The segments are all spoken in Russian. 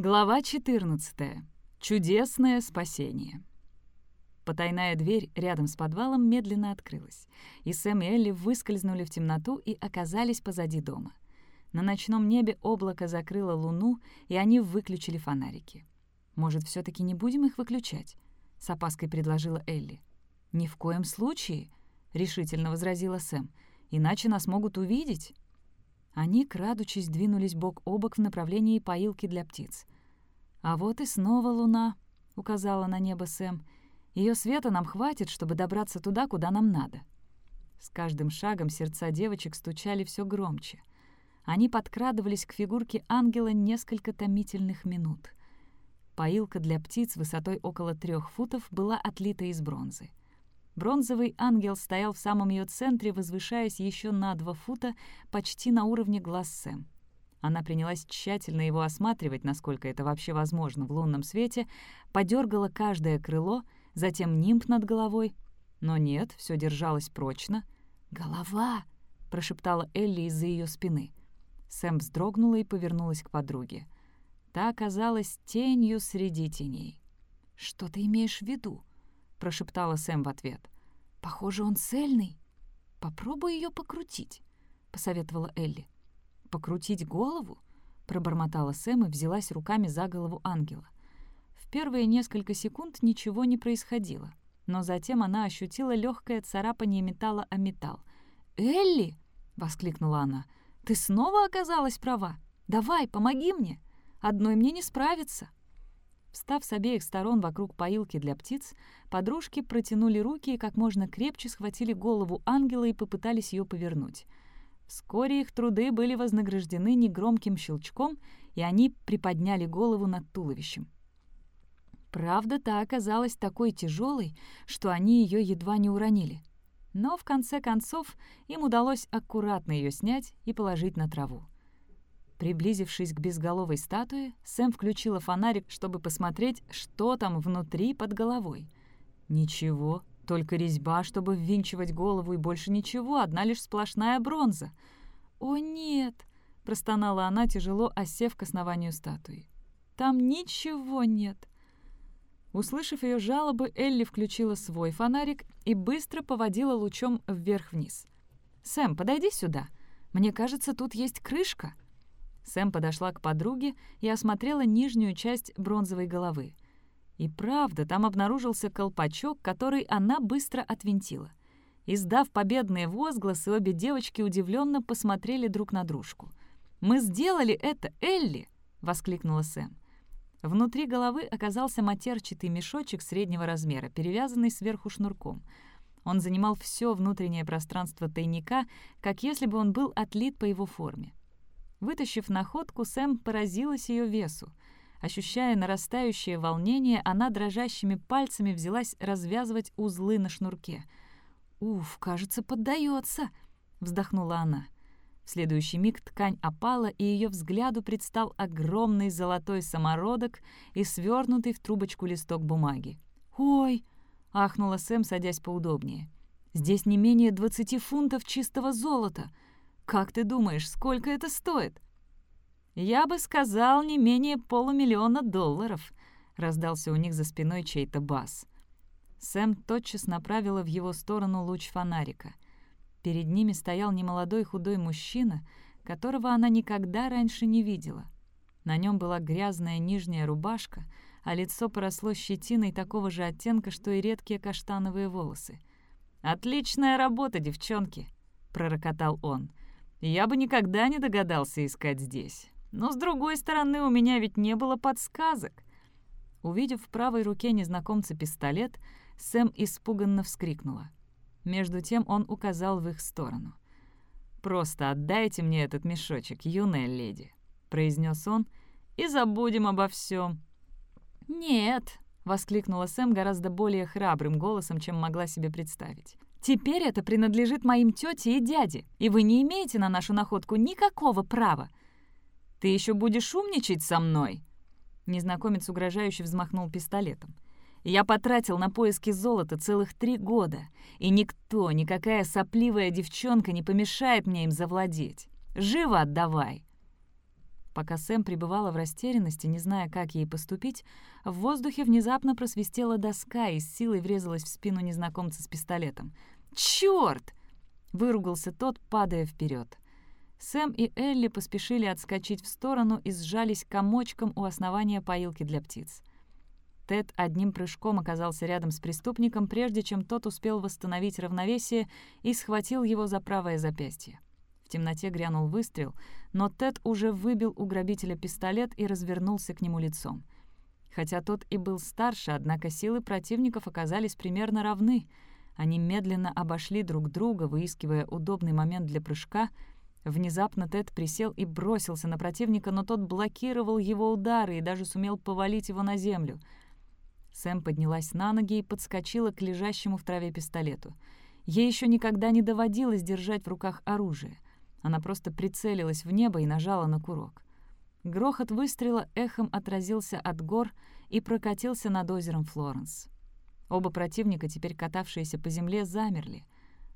Глава 14. Чудесное спасение. Потайная дверь рядом с подвалом медленно открылась, и Сэм и Элли выскользнули в темноту и оказались позади дома. На ночном небе облако закрыло луну, и они выключили фонарики. «Может, все таки не будем их выключать?» — с опаской предложила Элли. «Ни в коем случае», — решительно возразила Сэм, «иначе нас могут увидеть». Они, крадучись, двинулись бок о бок в направлении поилки для птиц. «А вот и снова луна», — указала на небо Сэм. Ее света нам хватит, чтобы добраться туда, куда нам надо». С каждым шагом сердца девочек стучали все громче. Они подкрадывались к фигурке ангела несколько томительных минут. Поилка для птиц высотой около трех футов была отлита из бронзы. Бронзовый ангел стоял в самом ее центре, возвышаясь еще на два фута, почти на уровне глаз Сэм. Она принялась тщательно его осматривать, насколько это вообще возможно в лунном свете, подергала каждое крыло, затем нимб над головой. Но нет, все держалось прочно. «Голова!» — прошептала Элли из-за ее спины. Сэм вздрогнула и повернулась к подруге. Та оказалась тенью среди теней. «Что ты имеешь в виду?» — прошептала Сэм в ответ. «Похоже, он цельный. Попробуй ее покрутить», — посоветовала Элли. «Покрутить голову?» — пробормотала Сэм и взялась руками за голову ангела. В первые несколько секунд ничего не происходило, но затем она ощутила легкое царапание металла о металл. «Элли!» — воскликнула она. «Ты снова оказалась права? Давай, помоги мне! Одной мне не справиться!» Встав с обеих сторон вокруг поилки для птиц, подружки протянули руки и как можно крепче схватили голову ангела и попытались ее повернуть. Вскоре их труды были вознаграждены негромким щелчком, и они приподняли голову над туловищем. Правда, та оказалась такой тяжелой, что они ее едва не уронили. Но в конце концов им удалось аккуратно ее снять и положить на траву. Приблизившись к безголовой статуе, Сэм включила фонарик, чтобы посмотреть, что там внутри под головой. Ничего, только резьба, чтобы ввинчивать голову, и больше ничего, одна лишь сплошная бронза. «О, нет!» — простонала она, тяжело осев к основанию статуи. «Там ничего нет!» Услышав ее жалобы, Элли включила свой фонарик и быстро поводила лучом вверх-вниз. «Сэм, подойди сюда. Мне кажется, тут есть крышка». Сэм подошла к подруге и осмотрела нижнюю часть бронзовой головы. И правда, там обнаружился колпачок, который она быстро отвинтила. Издав победные возгласы, обе девочки удивленно посмотрели друг на дружку. «Мы сделали это, Элли!» — воскликнула Сэм. Внутри головы оказался матерчатый мешочек среднего размера, перевязанный сверху шнурком. Он занимал все внутреннее пространство тайника, как если бы он был отлит по его форме. Вытащив находку, Сэм поразилась ее весу. Ощущая нарастающее волнение, она дрожащими пальцами взялась развязывать узлы на шнурке. «Уф, кажется, поддается, вздохнула она. В следующий миг ткань опала, и ее взгляду предстал огромный золотой самородок и свернутый в трубочку листок бумаги. «Ой!» — ахнула Сэм, садясь поудобнее. «Здесь не менее двадцати фунтов чистого золота!» «Как ты думаешь, сколько это стоит?» «Я бы сказал, не менее полумиллиона долларов», — раздался у них за спиной чей-то бас. Сэм тотчас направила в его сторону луч фонарика. Перед ними стоял немолодой худой мужчина, которого она никогда раньше не видела. На нем была грязная нижняя рубашка, а лицо поросло щетиной такого же оттенка, что и редкие каштановые волосы. «Отличная работа, девчонки!» — пророкотал он. Я бы никогда не догадался искать здесь. Но, с другой стороны, у меня ведь не было подсказок. Увидев в правой руке незнакомца пистолет, Сэм испуганно вскрикнула. Между тем он указал в их сторону. «Просто отдайте мне этот мешочек, юная леди», — произнес он, — «и забудем обо всем. «Нет», — воскликнула Сэм гораздо более храбрым голосом, чем могла себе представить. Теперь это принадлежит моим тете и дяде, и вы не имеете на нашу находку никакого права. Ты еще будешь умничать со мной?» Незнакомец угрожающе взмахнул пистолетом. «Я потратил на поиски золота целых три года, и никто, никакая сопливая девчонка не помешает мне им завладеть. Живо отдавай!» Пока Сэм пребывала в растерянности, не зная, как ей поступить, в воздухе внезапно просвистела доска и с силой врезалась в спину незнакомца с пистолетом. «Чёрт!» — выругался тот, падая вперед. Сэм и Элли поспешили отскочить в сторону и сжались комочком у основания поилки для птиц. Тед одним прыжком оказался рядом с преступником, прежде чем тот успел восстановить равновесие и схватил его за правое запястье. В темноте грянул выстрел, но Тед уже выбил у грабителя пистолет и развернулся к нему лицом. Хотя тот и был старше, однако силы противников оказались примерно равны. Они медленно обошли друг друга, выискивая удобный момент для прыжка. Внезапно Тед присел и бросился на противника, но тот блокировал его удары и даже сумел повалить его на землю — Сэм поднялась на ноги и подскочила к лежащему в траве пистолету. Ей еще никогда не доводилось держать в руках оружие. Она просто прицелилась в небо и нажала на курок. Грохот выстрела эхом отразился от гор и прокатился над озером Флоренс. Оба противника, теперь катавшиеся по земле, замерли.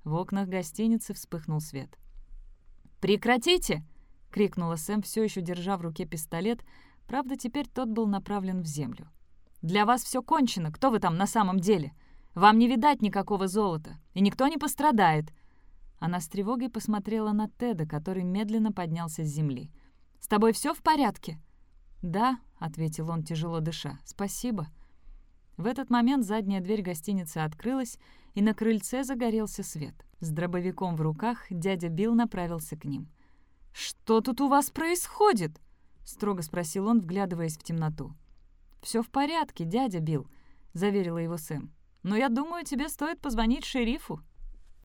В окнах гостиницы вспыхнул свет. «Прекратите!» — крикнула Сэм, все еще держа в руке пистолет, правда, теперь тот был направлен в землю. Для вас все кончено. Кто вы там на самом деле? Вам не видать никакого золота, и никто не пострадает». Она с тревогой посмотрела на Теда, который медленно поднялся с земли. «С тобой все в порядке?» «Да», — ответил он, тяжело дыша. «Спасибо». В этот момент задняя дверь гостиницы открылась, и на крыльце загорелся свет. С дробовиком в руках дядя Билл направился к ним. «Что тут у вас происходит?» — строго спросил он, вглядываясь в темноту. Все в порядке, дядя Билл», — заверила его Сэм. «Но я думаю, тебе стоит позвонить шерифу.